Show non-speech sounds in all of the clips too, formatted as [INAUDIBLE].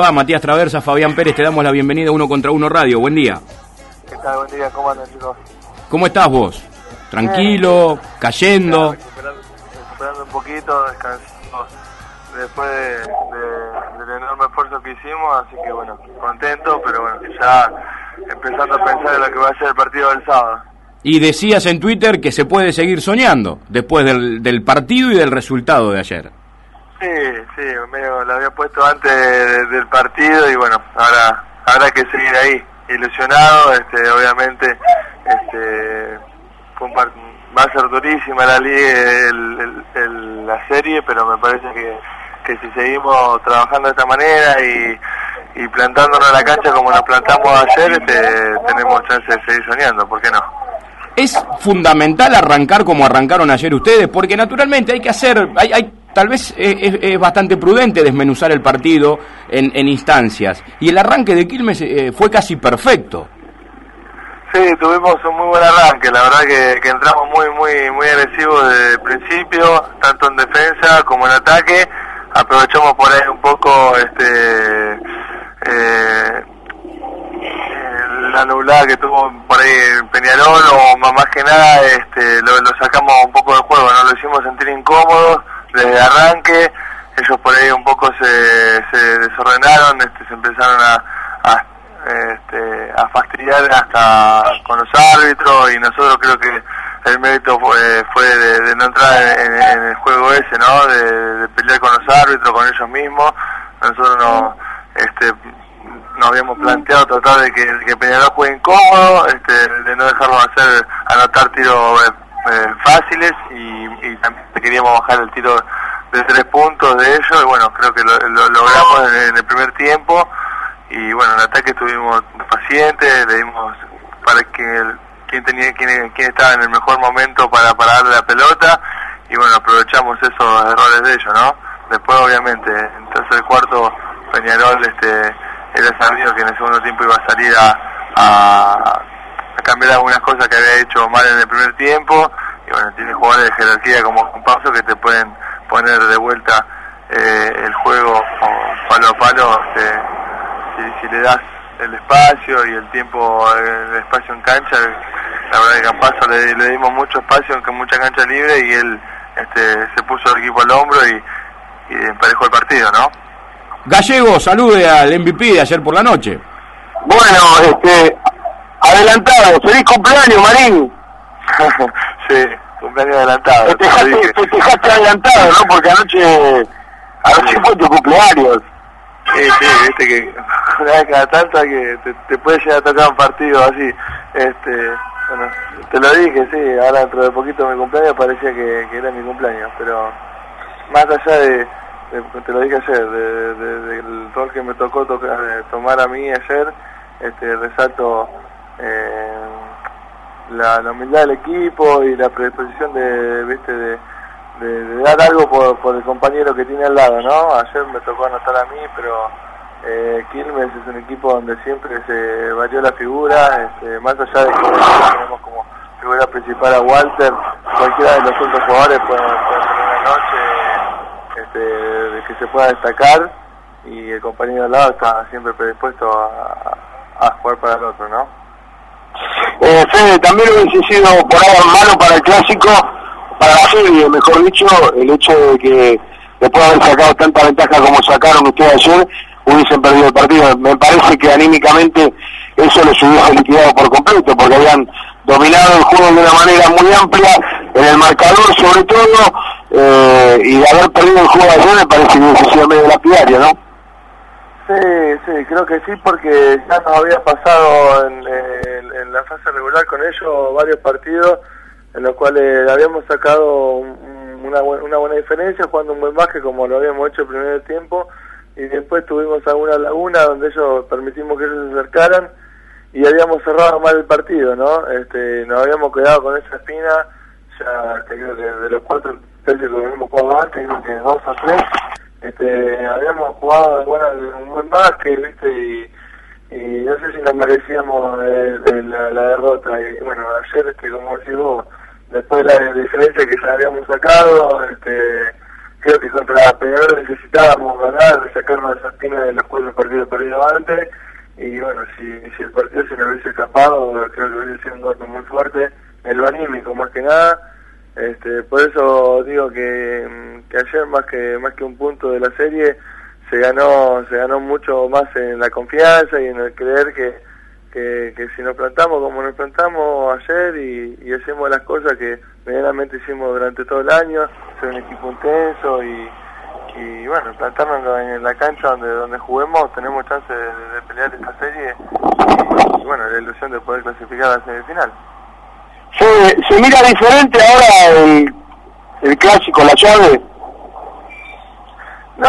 Ah, Matías Traversa, Fabián Pérez, te damos la bienvenida a Uno contra Uno Radio. Buen día. ¿Qué tal? Buen día, ¿cómo andan chicos? ¿Cómo estás vos? ¿Tranquilo? ¿Cayendo? Recuperando, recuperando un poquito, descansando después de, de- del enorme esfuerzo que hicimos, así que bueno, contento, pero bueno, ya empezando a pensar en lo que va a ser el partido del sábado. Y decías en Twitter que se puede seguir soñando después del, del partido y del resultado de ayer. Sí, sí, medio lo había puesto antes de- del partido y bueno, ahora habrá que seguir ahí, ilusionado, este, obviamente, este, fue un par- va a ser durísima la liga, el- el- la serie, pero me parece que, que si seguimos trabajando de esta manera y, y plantándonos la cancha como nos plantamos ayer, este, tenemos chance de seguir soñando, ¿por qué no? Es fundamental arrancar como arrancaron ayer ustedes, porque naturalmente hay que hacer, hay, hay- tal vez es, es- bastante prudente desmenuzar el partido en, en instancias. Y el arranque de Quilmes eh, fue casi perfecto. Sí, tuvimos un muy buen arranque, la verdad que, que entramos muy muy muy agresivos desde el principio, tanto en defensa como en ataque, aprovechamos por ahí un poco este eh, la nublada que tuvo por ahí Peñarol o más que nada este lo, lo sacamos un poco del juego, no lo hicimos sentir incómodos desde arranque, ellos por ahí un poco se, se desordenaron, este, se empezaron a, este, a fastidiar hasta con los árbitros y nosotros creo que el mérito fue, fue de, no entrar en, el juego ese, ¿no? De, pelear con los árbitros, con ellos mismos. Nosotros no, este, nos habíamos planteado tratar de que, que Peñarol juegue incómodo, este, de no dejarlos hacer, anotar tiros eh, fáciles y, también queríamos bajar el tiro de tres puntos de ellos. Y bueno, creo que lo, lo logramos en, el primer tiempo. Y bueno, en ataque estuvimos pacientes, le dimos para que el- quién tenía quién, quién estaba en el mejor momento para, para darle la pelota. Y bueno, aprovechamos esos errores de ellos, ¿no? Después obviamente, en tercer cuarto Peñarol este era sabido que en el segundo tiempo iba a salir a, a cambiar algunas cosas que había hecho mal en el primer tiempo y bueno, tiene jugadores de jerarquía como Juan Paso que te pueden poner de vuelta eh, el juego o palo a palo este, si, si le das el espacio y el tiempo, el espacio en cancha, la verdad que a Campazo le, le dimos mucho espacio, aunque mucha cancha libre, y él este, se puso el equipo al hombro y, y emparejó el partido, ¿no? Gallego, salude al MVP de ayer por la noche. Bueno, este, adelantado, feliz cumpleaños, Marín. [LAUGHS] sí, cumpleaños adelantado. Festejaste, festejaste adelantado, ¿no? Porque anoche, anoche fue tu cumpleaños. Sí, sí, viste que una vez cada tanto que te, te puede llegar a tocar un partido así. Este, bueno, te lo dije, sí, ahora dentro de poquito mi cumpleaños parecía que, que era mi cumpleaños, pero más allá de, de- te lo dije ayer, de, de- del rol que me tocó tocar, tomar a mí ayer, este, resalto eh, la, la humildad del equipo y la predisposición de, viste, de, dar algo por, el compañero que tiene al lado, ¿no? Ayer me tocó anotar a mí, pero eh, Quilmes es un equipo donde siempre se varió la figura, este, más allá de que tenemos como figura principal a Walter, cualquiera de los otros jugadores puede, puede tener una noche este, de que se pueda destacar y el compañero al lado está siempre predispuesto a- a jugar para el otro, ¿no? Eh, Fede, también hubiese sido por ahora malo para el clásico, para la serie, mejor dicho, el hecho de que después de haber sacado tanta ventaja como sacaron ustedes ayer, hubiesen perdido el partido. Me parece que anímicamente eso los hubiese liquidado por completo, porque habían dominado el juego de una manera muy amplia, en el marcador sobre todo, eh, y haber perdido el juego ayer me parece que hubiese sido medio lapidario, ¿no? Sí, sí, creo que sí, porque ya nos había pasado en, la fase regular con ellos varios partidos en los cuales habíamos sacado un- un- una, una buena diferencia, jugando un buen básquet como lo habíamos hecho el primer tiempo, y después tuvimos alguna laguna donde ellos permitimos que ellos se acercaran y habíamos cerrado mal el partido, ¿no? Este, nos habíamos quedado con esa espina, ya creo que de los cuatro que habíamos jugado antes, creo que dos o tres, este, habíamos jugado bueno, un buen básquet, ¿viste? Y, no sé si nos merecíamos eh, de la, la derrota. Y bueno, ayer, este, como decís vos, después de la diferencia que ya habíamos sacado, este, creo que contra Peñarol necesitábamos ganar, sacarnos esa espina de los cuatro partidos perdidos antes, y bueno, si, el partido se nos hubiese escapado, creo que hubiese sido un golpe muy fuerte, en lo anímico más que nada, este, por eso digo que, que ayer más que más que un punto de la serie se ganó se ganó mucho más en la confianza y en el creer que, que, si nos plantamos como nos plantamos ayer y, y hacemos las cosas que medianamente hicimos durante todo el año, ser un equipo intenso y, y bueno, plantarnos en la cancha donde donde juguemos, tenemos chance de, pelear esta serie y, bueno, la ilusión de poder clasificar a la semifinal. Se, se mira diferente ahora el, el clásico, la llave. No,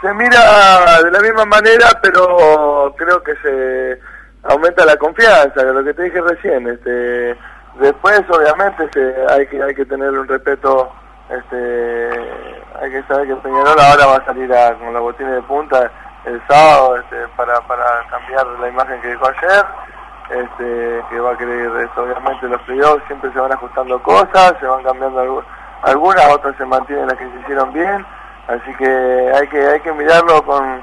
se mira de la misma manera, pero creo que se aumenta la confianza, lo que te dije recién. Este, después, obviamente, se, hay que hay que tener un respeto. Este, hay que saber que Peñarol ahora va a salir con la botina de punta el sábado este, para, para cambiar la imagen que dejó ayer. Este, que va a querer eso. Obviamente los playoffs siempre se van ajustando cosas, se van cambiando algunas, otras se mantienen las que se hicieron bien, así que hay que hay que mirarlo con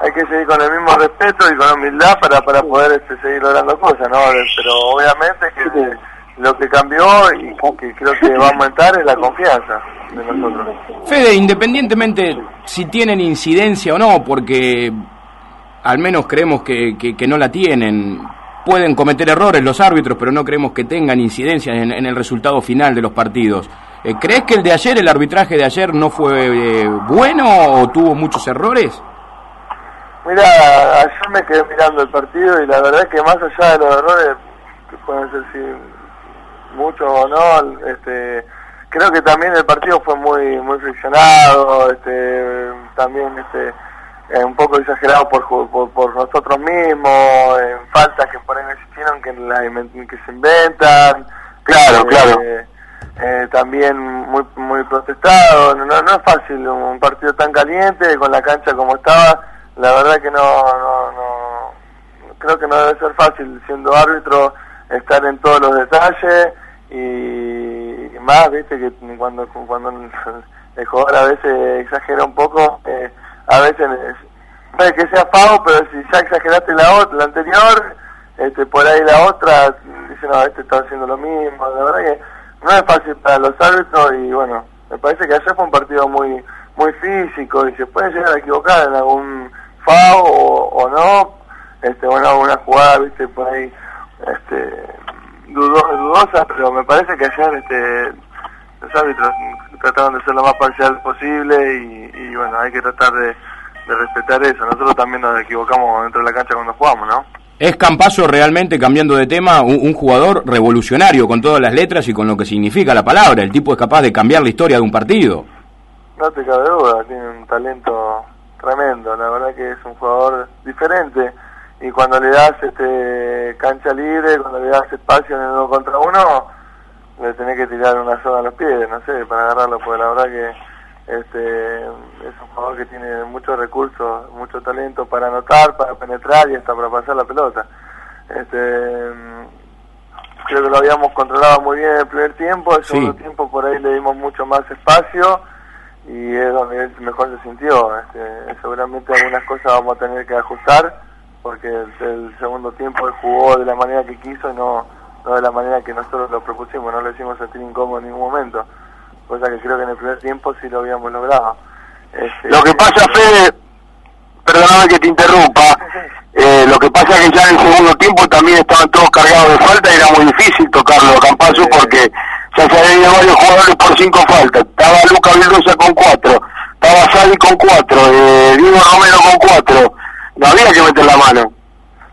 hay que seguir con el mismo respeto y con humildad para para poder este, seguir logrando cosas, ¿no? Pero obviamente que lo que cambió y que creo que va a aumentar es la confianza de nosotros. Fede, independientemente si tienen incidencia o no, porque al menos creemos que, que no la tienen, pueden cometer errores los árbitros, pero no creemos que tengan incidencia en, el resultado final de los partidos. Eh, ¿Crees que el de ayer, el arbitraje de ayer, no fue eh, bueno o tuvo muchos errores? Mira, ayer me quedé mirando el partido y la verdad es que más allá de los errores, que pueden ser si muchos o no, este, creo que también el partido fue muy muy friccionado, este, también este, eh, un poco exagerado por, por, nosotros mismos, en faltas que por ahí no existieron, que, la, que se inventan. Claro, claro. Eh, eh, también muy muy protestado. No, no es fácil un partido tan caliente, con la cancha como estaba. La verdad que no, no, no creo que no debe ser fácil siendo árbitro estar en todos los detalles y más, viste, que cuando, cuando el jugador a veces exagera un poco. Eh, a veces puede que sea FAO, pero si ya exageraste la otra, la anterior, este, por ahí la otra, dice, no, este está haciendo lo mismo, la verdad que no es fácil para los árbitros y bueno, me parece que ayer fue un partido muy muy físico y se puede llegar a equivocar en algún FAO o, no, este, bueno, una jugada, viste, por ahí, este, dudosa, pero me parece que ayer, este, los árbitros trataron de ser lo más parcial posible y, bueno, hay que tratar de, respetar eso. Nosotros también nos equivocamos dentro de la cancha cuando jugamos, ¿no? ¿Es Campaso realmente, cambiando de tema, un, jugador revolucionario con todas las letras y con lo que significa la palabra? ¿El tipo es capaz de cambiar la historia de un partido? No te cabe duda, tiene un talento tremendo. La verdad que es un jugador diferente y cuando le das este cancha libre, cuando le das espacio en el uno contra uno, le tenés que tirar una soga a los pies, no sé, para agarrarlo, porque la verdad que este es un jugador que tiene muchos recursos, mucho talento para anotar, para penetrar y hasta para pasar la pelota. Este, creo que lo habíamos controlado muy bien en el primer tiempo, el segundo tiempo por ahí le dimos mucho más espacio y es donde él mejor se sintió. Este, seguramente algunas cosas vamos a tener que ajustar porque el, el segundo tiempo él jugó de la manera que quiso y no no de la manera que nosotros lo propusimos, no lo hicimos sentir incómodo en ningún momento, cosa que creo que en el primer tiempo sí lo habíamos logrado. Este, lo que pasa, Fede, perdóname que te interrumpa, eh, lo que pasa es que ya en el segundo tiempo también estaban todos cargados de falta y era muy difícil tocarlo a Campazo porque ya se habían ido varios jugadores por cinco faltas. Estaba Luca Vildosa con cuatro, estaba Sadi con cuatro, eh, Diego Romero con cuatro. No había que meter la mano.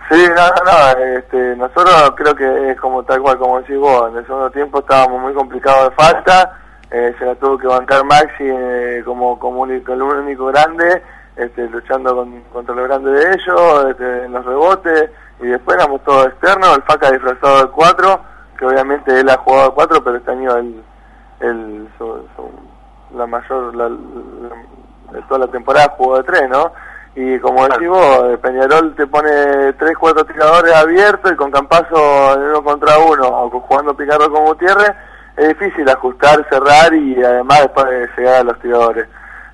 Sí, no, no, este, nosotros creo que es como tal cual, como decís vos, en el segundo tiempo estábamos muy complicados de falta, eh, se la tuvo que bancar Maxi eh, como, como único, el único grande, este, luchando contra lo grande de ellos, este, en los rebotes, y después éramos todos externos, el Faca disfrazado de cuatro, que obviamente él ha jugado de cuatro, pero este año el, el, la mayor, la, de toda la temporada jugó de tres, ¿no? Y como decimos, eh, Peñarol te pone tres, cuatro tiradores abiertos y con Campazo en uno contra uno, o jugando Picardo con Gutiérrez, es difícil ajustar, cerrar y además después llegar a los tiradores.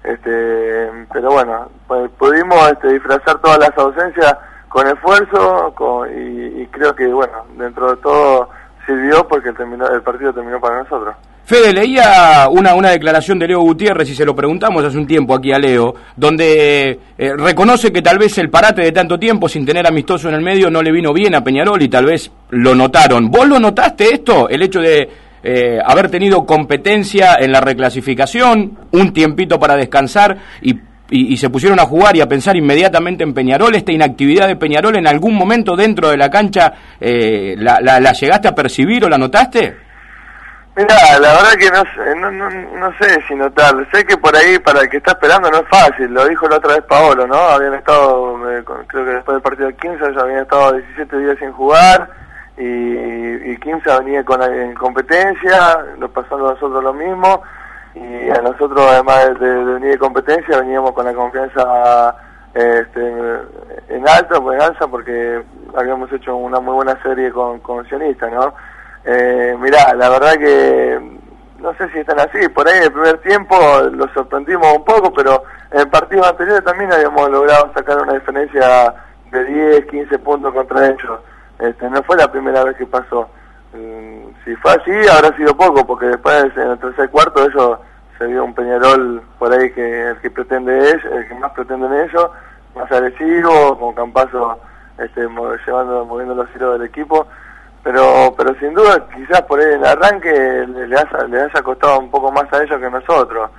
este, pero bueno, pues, pudimos este, disfrazar todas las ausencias con esfuerzo y, creo que bueno, dentro de todo sirvió porque el partido terminó para nosotros. Fede, leía una, una declaración de Leo Gutiérrez, y se lo preguntamos hace un tiempo aquí a Leo, donde eh, reconoce que tal vez el parate de tanto tiempo sin tener amistoso en el medio no le vino bien a Peñarol y tal vez lo notaron. ¿Vos lo notaste esto? El hecho de eh, haber tenido competencia en la reclasificación, un tiempito para descansar y, y, se pusieron a jugar y a pensar inmediatamente en Peñarol, esta inactividad de Peñarol en algún momento dentro de la cancha, eh, la, la, ¿la llegaste a percibir o la notaste? Mira, la verdad que no sé, no, no, no, sé si notar. Sé que por ahí, para el que está esperando, no es fácil. Lo dijo la otra vez Paolo, ¿no? Habían estado, creo que después del partido de 15, ya habían estado 17 días sin jugar. Y, y 15 venía con, en competencia, nos pasó a nosotros lo mismo. Y a nosotros, además de, venir de competencia, veníamos con la confianza este, en alto, en alza, porque habíamos hecho una muy buena serie con, con Sionista, ¿no? Eh, mirá, la verdad que no sé si están así, por ahí en el primer tiempo los sorprendimos un poco, pero en el partido anterior también habíamos logrado sacar una diferencia de 10, 15 puntos contra ellos. Este, no fue la primera vez que pasó. Mm, si fue así, habrá sido poco, porque después en el tercer cuarto ellos se vio un Peñarol por ahí que el que pretende es, el que más pretenden ellos, más agresivo, con Campazo este, llevando, moviendo los hilos del equipo pero pero sin duda quizás por ahí en el arranque le, haya, le haya costado un poco más a ellos que a nosotros.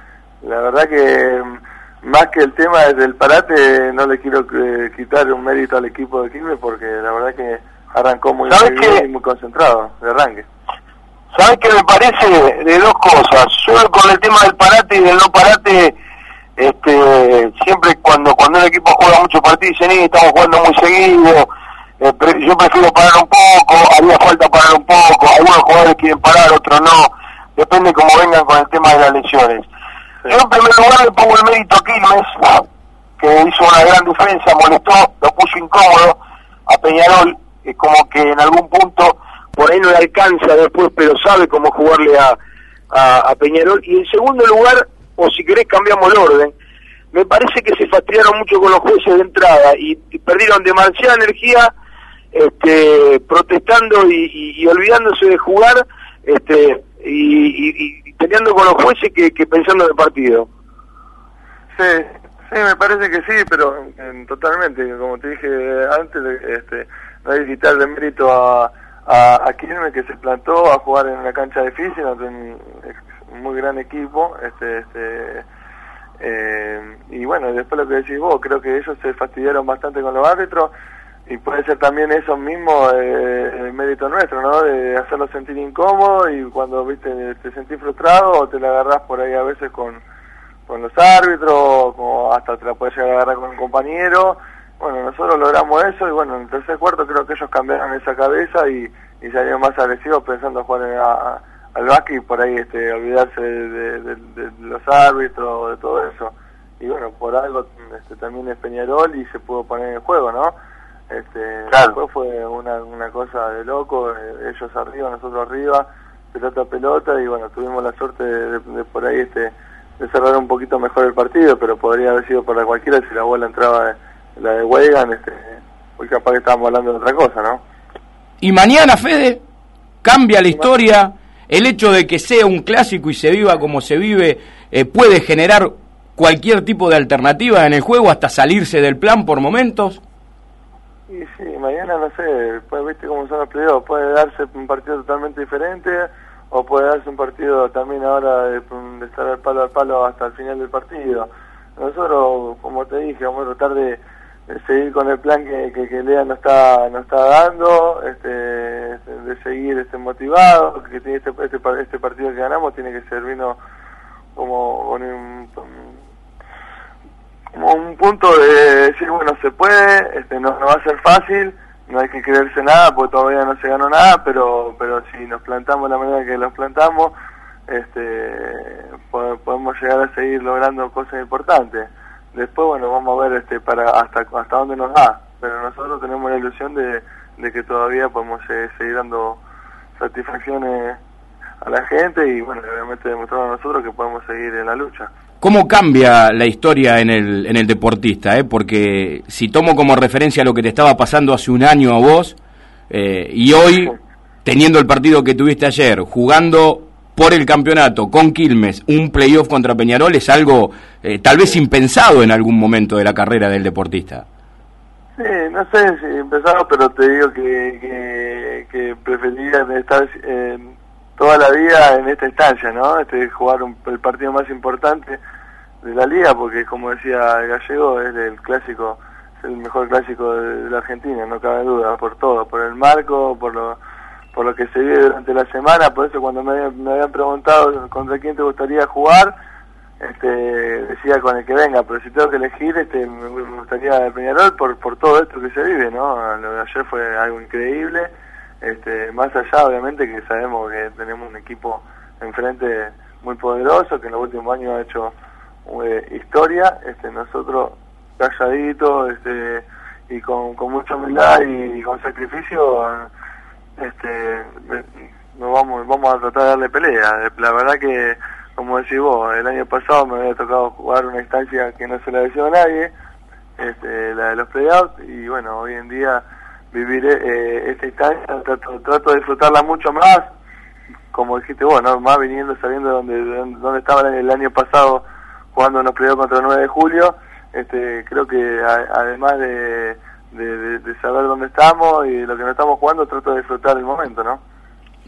La verdad que mm, más que el tema del parate no le quiero eh, quitar un mérito al equipo de Quilmes porque la verdad que arrancó muy, bien y muy concentrado de arranque. ¿Sabes qué me parece de dos cosas? Solo con el tema del parate y del no parate, este, siempre cuando cuando un equipo juega mucho partido dicen, estamos jugando muy seguido, eh, yo prefiero parar un poco, haría falta parar un poco, algunos jugadores quieren parar, otros no, depende cómo vengan con el tema de las lesiones. Yo en primer lugar le pongo el mérito a Quilmes, que hizo una gran defensa, molestó, lo puso incómodo a Peñarol, es como que en algún punto por ahí no le alcanza después, pero sabe cómo jugarle a, a Peñarol. Y en segundo lugar, o si querés cambiamos el orden, me parece que se fastidiaron mucho con los jueces de entrada y perdieron demasiada energía este, protestando y, olvidándose de jugar este, y, y, peleando con los jueces que, pensando en el partido. Sí, sí, me parece que sí, pero totalmente, como te dije antes, este, no hay quitarle mérito a, a, a que se plantó a jugar en una cancha difícil, un, un muy gran equipo, este, este eh, y bueno, después lo que decís vos, creo que ellos se fastidiaron bastante con los árbitros, y puede ser también eso mismo eh, el mérito nuestro, ¿no? De hacerlo sentir incómodo y cuando viste te sentís frustrado o te la agarrás por ahí a veces con, con los árbitros, o hasta te la puedes llegar a agarrar con un compañero. Bueno, nosotros logramos eso y bueno, en el tercer cuarto creo que ellos cambiaron esa cabeza y, y salieron más agresivos pensando jugar a, al básquet y por ahí este, olvidarse de, los árbitros, de todo eso. Y bueno, por algo este, también es Peñarol y se pudo poner en juego, ¿no? Este, Después fue una, una cosa de loco, eh, ellos arriba, nosotros arriba, pelota a pelota y bueno, tuvimos la suerte de, por ahí este de cerrar un poquito mejor el partido, pero podría haber sido para cualquiera si la bola entraba la de Weigan, este, hoy capaz que estábamos hablando de otra cosa, ¿no? Y mañana, Fede, cambia la historia, el hecho de que sea un clásico y se viva como se vive eh, puede generar cualquier tipo de alternativa en el juego hasta salirse del plan por momentos. Y sí, mañana no sé, pues viste cómo son los playoffs, puede darse un partido totalmente diferente o puede darse un partido también ahora de, estar al palo al palo hasta el final del partido. Nosotros, como te dije, vamos a tratar de, seguir con el plan que, que, Lea nos está, nos está dando, este, de seguir este motivado, que tiene este, este, este partido que ganamos tiene que servirnos como con un como un punto de decir, bueno, se puede, este, no, va a ser fácil, no hay que creerse nada porque todavía no se ganó nada, pero pero si nos plantamos la manera que los plantamos, este, podemos llegar a seguir logrando cosas importantes. Después, bueno, vamos a ver este, para hasta hasta dónde nos da, pero nosotros tenemos la ilusión de, de que todavía podemos seguir dando satisfacciones a la gente y, bueno, obviamente demostrar a nosotros que podemos seguir en la lucha. Cómo cambia la historia en el, en el deportista, ¿eh? porque si tomo como referencia lo que te estaba pasando hace un año a vos, eh, y hoy, teniendo el partido que tuviste ayer, jugando por el campeonato con Quilmes, un playoff contra Peñarol, es algo eh, tal vez impensado en algún momento de la carrera del deportista. Sí, no sé si impensado, pero te digo que, que, que preferiría estar toda la vida en esta instancia, ¿no? Este, jugar el partido más importante de la liga, porque como decía Gallego, es el clásico, es el mejor clásico de, la Argentina, no cabe duda, por todo, por el marco, por lo, por lo que se vive durante la semana, por eso cuando me, habían preguntado contra quién te gustaría jugar, este, decía con el que venga, pero si tengo que elegir, este, me gustaría el Peñarol por, por todo esto que se vive, ¿no? Lo de ayer fue algo increíble, este, más allá obviamente que sabemos que tenemos un equipo enfrente muy poderoso, que en los últimos años ha hecho eh, historia, este, nosotros calladitos este, y con, con mucha humildad y, con sacrificio, este, nos vamos, vamos a tratar de darle pelea. La verdad que, como decís vos, el año pasado me había tocado jugar una instancia que no se la decía a nadie, este, la de los playoffs, y bueno, hoy en día vivir eh, esta instancia, trato, trato de disfrutarla mucho más, como dijiste vos, más viniendo, sabiendo de dónde, dónde estaba el año pasado jugando en los playoffs contra el 9 de julio, este, creo que además de, de, saber dónde estamos y lo que no estamos jugando, trato de disfrutar el momento, ¿no?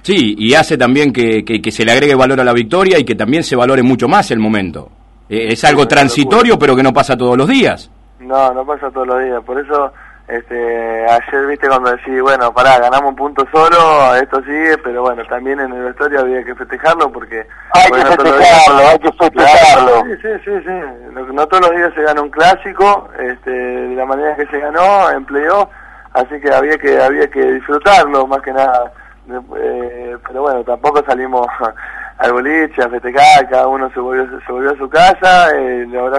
Sí, y hace también que, que, se le agregue valor a la victoria y que también se valore mucho más el momento. Eh, es algo transitorio, pero que no pasa todos los días. No, no pasa todos los días. Por eso este, ayer viste cuando decís, bueno, pará, ganamos un punto solo, esto sigue, pero bueno, también en el vestuario había que festejarlo porque... Hay que festejarlo, hay que festejarlo. Sí, sí, sí, sí. No, todos los días se gana un clásico, este, de la manera que se ganó, en playoff, así que había que había que disfrutarlo, más que nada. Eh, pero bueno, tampoco salimos [LAUGHS] al boliche a festejar, cada uno se volvió, se volvió a su casa, eh, le habrá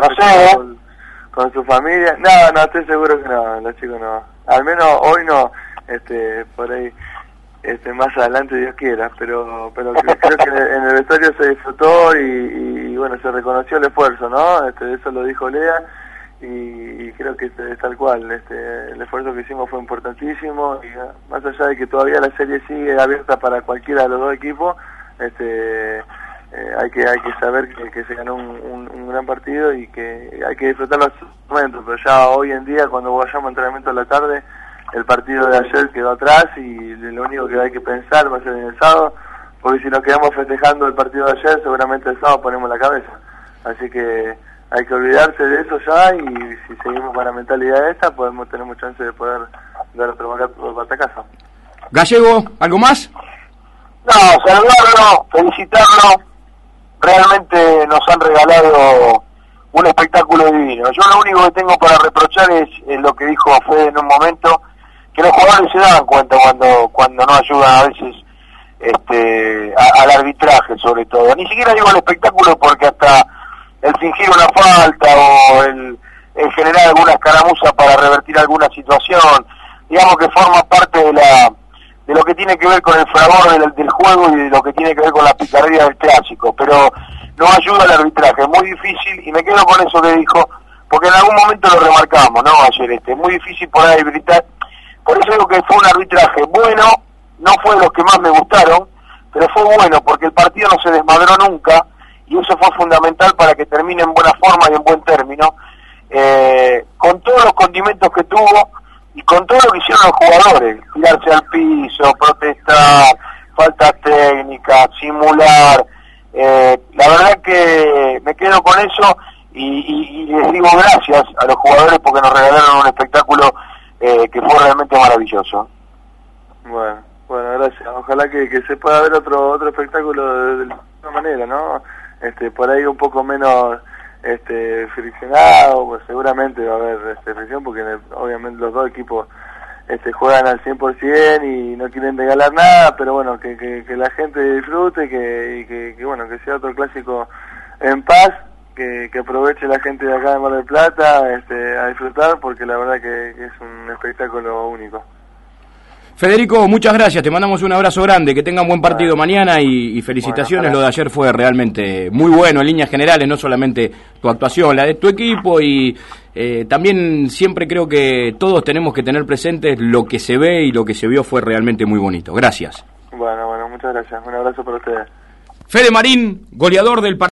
con su familia. No, no, estoy seguro que no, los chicos no. Al menos hoy no, este, por ahí, este, más adelante Dios quiera, pero, pero creo, que en el vestuario se disfrutó y, bueno, se reconoció el esfuerzo, ¿no? Este, eso lo dijo Lea y, creo que este, es tal cual, este, el esfuerzo que hicimos fue importantísimo y ah, más allá de que todavía la serie sigue abierta para cualquiera de los dos equipos, este eh, hay que hay que saber que, se ganó un, gran partido y que hay que disfrutar los momentos, pero ya hoy en día cuando vayamos a entrenamiento a la tarde, el partido de ayer quedó atrás y lo único que hay que pensar va a ser en el sábado, porque si nos quedamos festejando el partido de ayer, seguramente el sábado ponemos la cabeza. Así que hay que olvidarse de eso ya y si seguimos con la mentalidad esta, podemos tener mucha chance de poder dar otro batacazo. Gallego, ¿algo más? No, saludarlo, felicitarlo, realmente nos han regalado un espectáculo divino. Yo lo único que tengo para reprochar es, lo que dijo Fede en un momento, que los jugadores se dan cuenta cuando cuando no ayudan a veces este al arbitraje sobre todo. Ni siquiera digo el espectáculo porque hasta el fingir una falta o el, generar alguna escaramuza para revertir alguna situación, digamos que forma parte de la de lo que tiene que ver con el fragor del, del, juego y de lo que tiene que ver con la picardía del clásico, pero no ayuda al arbitraje, es muy difícil, y me quedo con eso que dijo, porque en algún momento lo remarcamos, ¿no? Ayer este, muy difícil por ahí gritar, por eso digo que fue un arbitraje bueno, no fue de los que más me gustaron, pero fue bueno porque el partido no se desmadró nunca, y eso fue fundamental para que termine en buena forma y en buen término, eh, con todos los condimentos que tuvo, y con todo lo que hicieron los jugadores, tirarse al piso, protestar, faltas técnicas, simular, eh, la verdad que me quedo con eso y, les digo gracias a los jugadores porque nos regalaron un espectáculo eh, que fue realmente maravilloso. Bueno, bueno, gracias. Ojalá que, se pueda ver otro otro espectáculo de, de, otra manera, ¿no? Este, por ahí un poco menos este, friccionado, pues seguramente va a haber este, fricción porque obviamente los dos equipos este, juegan al 100% y no quieren regalar nada, pero bueno, que, que, la gente disfrute que, y que, bueno, que sea otro clásico en paz, que, que aproveche la gente de acá de Mar del Plata este, a disfrutar porque la verdad que, es un espectáculo único. Federico, muchas gracias, te mandamos un abrazo grande, que tengan buen partido mañana y, felicitaciones, lo de ayer fue realmente muy bueno en líneas generales, no solamente tu actuación, la de tu equipo y eh, también siempre creo que todos tenemos que tener presente lo que se ve y lo que se vio fue realmente muy bonito. Gracias. Bueno, bueno, muchas gracias, un abrazo para ustedes. Fede Marín, goleador del partido.